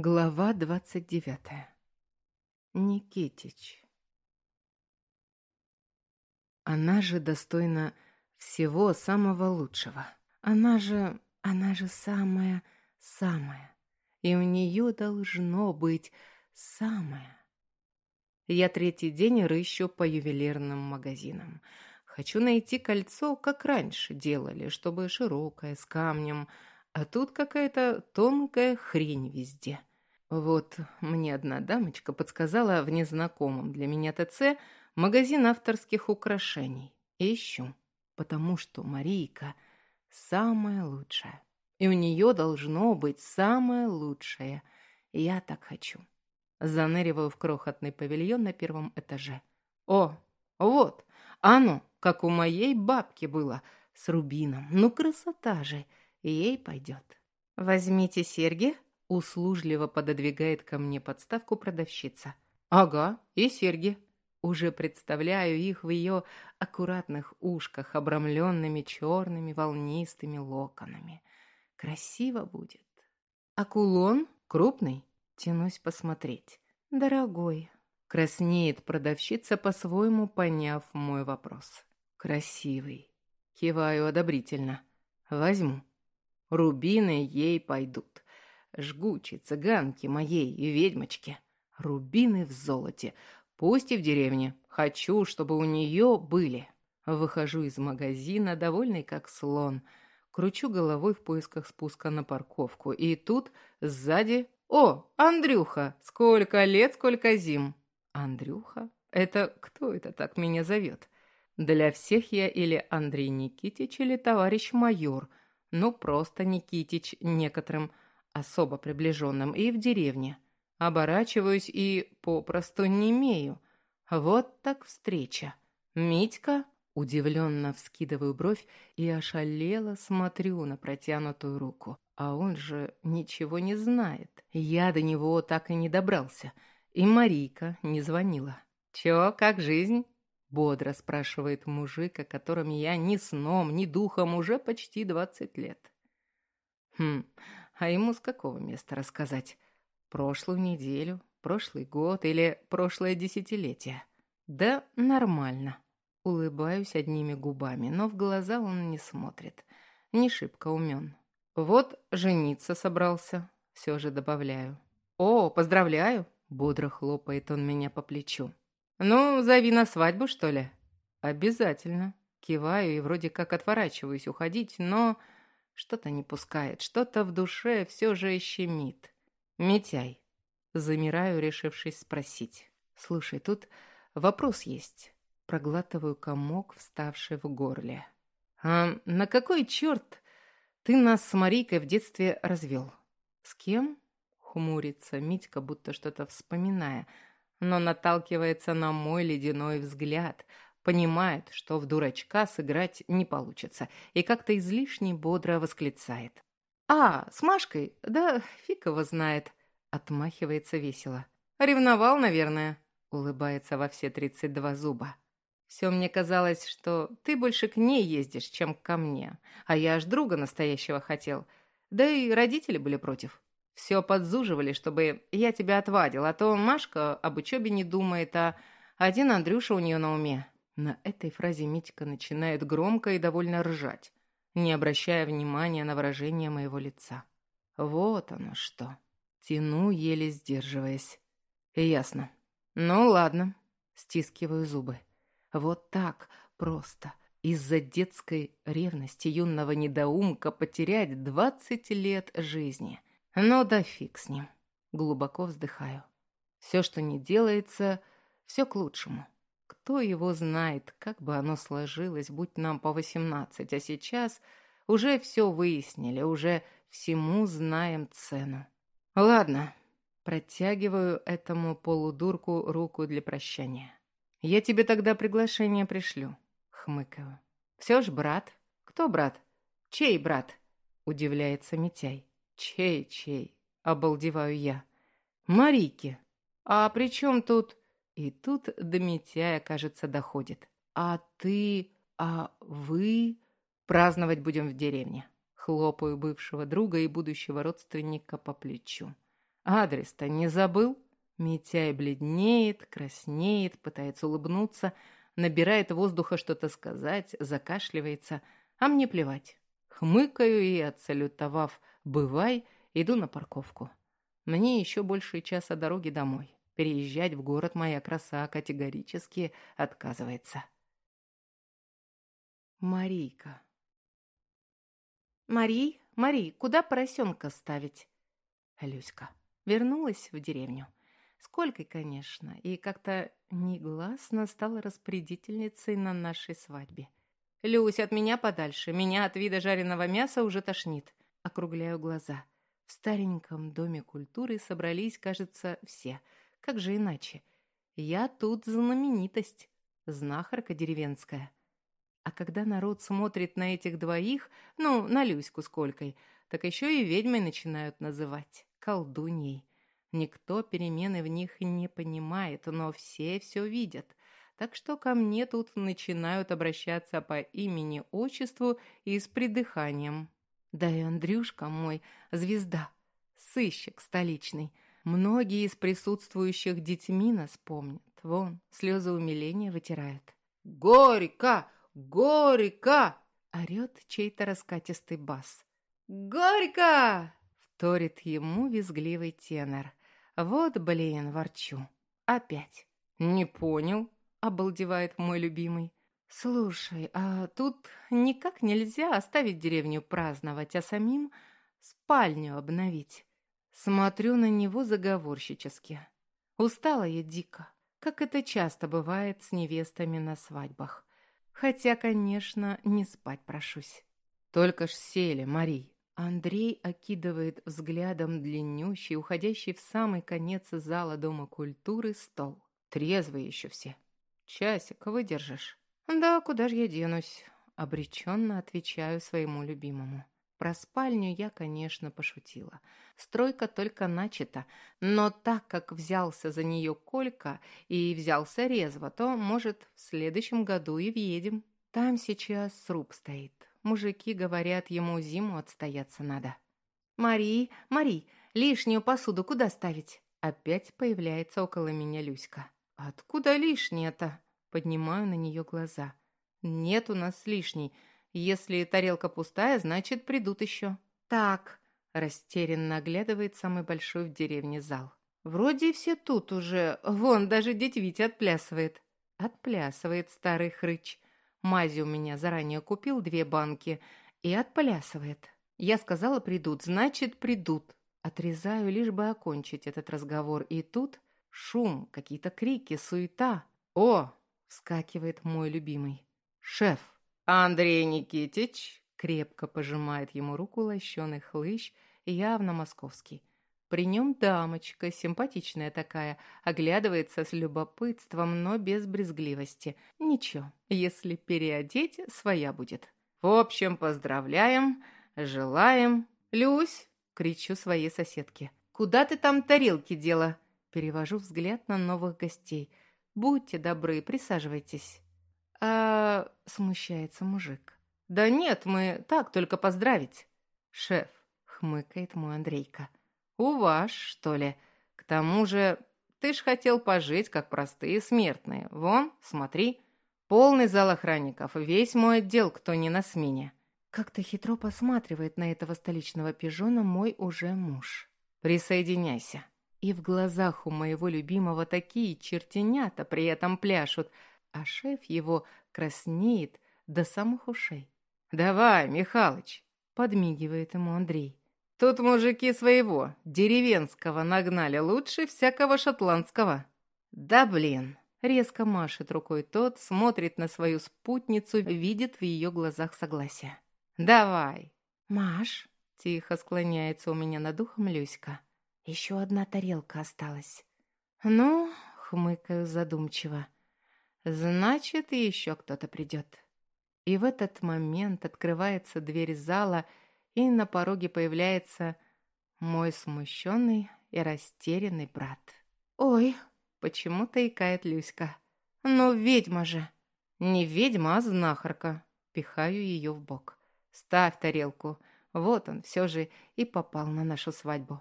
Глава двадцать девятая. Никитич. Она же достойна всего самого лучшего. Она же, она же самая-самая. И у нее должно быть самое. Я третий день рыщу по ювелирным магазинам. Хочу найти кольцо, как раньше делали, чтобы широкое, с камнем, а тут какая-то тонкая хрень везде. Вот мне одна дамочка подсказала в незнакомом для меня ТЦ магазин авторских украшений. Ищу, потому что Марийка самая лучшая. И у нее должно быть самое лучшее. Я так хочу. Заныриваю в крохотный павильон на первом этаже. О, вот, оно, как у моей бабки было, с рубином. Ну, красота же, ей пойдет. Возьмите серьги, услужливо пододвигает ко мне подставку продавщица. Ага, и серьги. Уже представляю их в ее аккуратных ушках, обрамленными черными волнистыми локонами. Красиво будет. А кулон крупный? Тянусь посмотреть. Дорогой. Краснеет продавщица, по-своему поняв мой вопрос. Красивый. Киваю одобрительно. Возьму. Рубины ей пойдут. Жгучие цыганки моей и ведьмочки. Рубины в золоте. Пусть и в деревне. Хочу, чтобы у нее были. Выхожу из магазина, довольный как слон. Кручу головой в поисках спуска на парковку. И тут сзади «О, Андрюха! Сколько лет, сколько зим!» «Андрюха? Это кто это так меня зовет?» «Для всех я или Андрей Никитич, или товарищ майор. Ну, просто Никитич некоторым особо приближенным и в деревне. Оборачиваюсь и попросту не имею. Вот так встреча. Митька?» Удивленно вскидываю бровь и ошалело смотрю на протянутую руку. А он же ничего не знает. Я до него так и не добрался. И Марийка не звонила. «Чё, как жизнь?» Бодро спрашивает мужик, о котором я ни сном, ни духом уже почти двадцать лет. Хм, а ему с какого места рассказать? Прошлую неделю, прошлый год или прошлое десятилетие? Да нормально. Улыбаюсь одними губами, но в глаза он не смотрит. Не шибко умен. Вот жениться собрался, все же добавляю. О, поздравляю, бодро хлопает он меня по плечу. Ну, зови на свадьбу, что ли? Обязательно. Киваю и вроде как отворачиваюсь уходить, но что-то не пускает, что-то в душе все же щемит. Митяй. Замираю, решившись спросить. Слушай, тут вопрос есть. Проглатываю комок, вставший в горле. А на какой черт ты нас с Марийкой в детстве развел. С кем? Хмурится Митька, будто что-то вспоминая, но наталкивается на мой ледяной взгляд, понимает, что в дурачка сыграть не получится, и как-то излишне бодро восклицает. «А, с Машкой? Да фиг его знает», — отмахивается весело. «Ревновал, наверное», — улыбается во все тридцать два зуба. Все мне казалось, что ты больше к ней ездишь, чем ко мне. А я аж друга настоящего хотел. Да и родители были против. Все подзуживали, чтобы я тебя отвадил, а то Машка об учебе не думает, а один Андрюша у нее на уме. На этой фразе Митька начинает громко и довольно ржать, не обращая внимания на выражение моего лица. Вот оно что. Тяну, еле сдерживаясь. Ясно. Ну ладно. Стискиваю зубы. Вот так просто из-за детской ревности юного недоумка потерять двадцать лет жизни. Ну да фиг с ним. Глубоко вздыхаю. Все, что не делается, все к лучшему. Кто его знает, как бы оно сложилось, будь нам по восемнадцать, а сейчас уже все выяснили, уже всему знаем цену. Ладно, протягиваю этому полудурку руку для прощания. «Я тебе тогда приглашение пришлю», — хмыкаю. «Все ж брат». «Кто брат?» «Чей брат?» — удивляется Митяй. «Чей, чей?» — обалдеваю я. «Марики». «А при чем тут...» И тут до Митяя, кажется, доходит. «А ты... А вы...» «Праздновать будем в деревне». Хлопаю бывшего друга и будущего родственника по плечу. Адрес-то не забыл?» Митяй бледнеет, краснеет, пытается улыбнуться, набирает воздуха что-то сказать, закашливается, а мне плевать. Хмыкаю и, отсалютовав «бывай», иду на парковку. Мне еще больше часа дороги домой. Переезжать в город моя краса категорически отказывается. Марийка. Марий, Марий, куда поросенка ставить? Люська. Вернулась в деревню. Сколько, конечно, и как-то негласно стала распорядительницей на нашей свадьбе. «Люсь, от меня подальше. Меня от вида жареного мяса уже тошнит». Округляю глаза. В стареньком доме культуры собрались, кажется, все. Как же иначе? Я тут знаменитость. Знахарка деревенская. А когда народ смотрит на этих двоих, ну, на Люську с Колькой, так еще и ведьмой начинают называть. Колдуньей. Никто перемены в них не понимает, но все все видят. Так что ко мне тут начинают обращаться по имени-отчеству и с придыханием. Да и Андрюшка мой, звезда, сыщик столичный. Многие из присутствующих детьми нас помнят. Вон, слезы умиления вытирают. «Горько! Горько!» — орет чей-то раскатистый бас. «Горько!» — вторит ему визгливый тенор. Вот, блин, ворчу. Опять. Не понял, обалдевает мой любимый. Слушай, а тут никак нельзя оставить деревню праздновать, а самим спальню обновить. Смотрю на него заговорщически. Устала я дико, как это часто бывает с невестами на свадьбах. Хотя, конечно, не спать прошусь. Только ж сели, Марий. Андрей окидывает взглядом длиннющий, уходящий в самый конец зала Дома культуры стол. Трезвые еще все. Часик выдержишь? Да, куда же я денусь? Обреченно отвечаю своему любимому. Про спальню я, конечно, пошутила. Стройка только начата, но так как взялся за нее Колька и взялся резво, то, может, в следующем году и въедем. Там сейчас сруб стоит. Мужики говорят, ему зиму отстояться надо. «Мари, Мари, лишнюю посуду куда ставить?» Опять появляется около меня Люська. «Откуда лишнее-то?» Поднимаю на нее глаза. «Нет у нас лишней. Если тарелка пустая, значит, придут еще». «Так», — растерянно оглядывает самый большой в деревне зал. «Вроде все тут уже. Вон, даже дядь Витя отплясывает». Отплясывает старый хрыч. Мази у меня заранее купил две банки и отплясывает. Я сказала, придут, значит, придут. Отрезаю, лишь бы окончить этот разговор. И тут шум, какие-то крики, суета. «О!» — вскакивает мой любимый. «Шеф!» «Андрей Никитич!» — крепко пожимает ему руку лощеный хлыщ, явно московский. При нем дамочка, симпатичная такая, оглядывается с любопытством, но без брезгливости. Ничего, если переодеть, своя будет. В общем, поздравляем, желаем. «Люсь!» — кричу своей соседке. «Куда ты там тарелки дела?» Перевожу взгляд на новых гостей. «Будьте добры, присаживайтесь». «А...» — смущается мужик. «Да нет, мы так, только поздравить». «Шеф», — хмыкает мой Андрейка. «У вас, что ли? К тому же, ты ж хотел пожить, как простые смертные. Вон, смотри, полный зал охранников, весь мой отдел, кто не на смене». Как-то хитро посматривает на этого столичного пижона мой уже муж. «Присоединяйся». И в глазах у моего любимого такие чертенята при этом пляшут, а шеф его краснеет до самых ушей. «Давай, Михалыч!» — подмигивает ему Андрей. Тут мужики своего, деревенского, нагнали лучше всякого шотландского. Да блин. Резко машет рукой тот, смотрит на свою спутницу, видит в ее глазах согласие. «Давай!» «Маш!» — тихо склоняется у меня над ухом Люська. «Еще одна тарелка осталась». «Ну...» — хмыкаю задумчиво. «Значит, еще кто-то придет». И в этот момент открывается дверь зала, и на пороге появляется мой смущенный и растерянный брат. «Ой!» — почему-то икает Люська. «Ну, ведьма же!» «Не ведьма, а знахарка!» Пихаю ее в бок. «Ставь тарелку!» Вот он все же и попал на нашу свадьбу.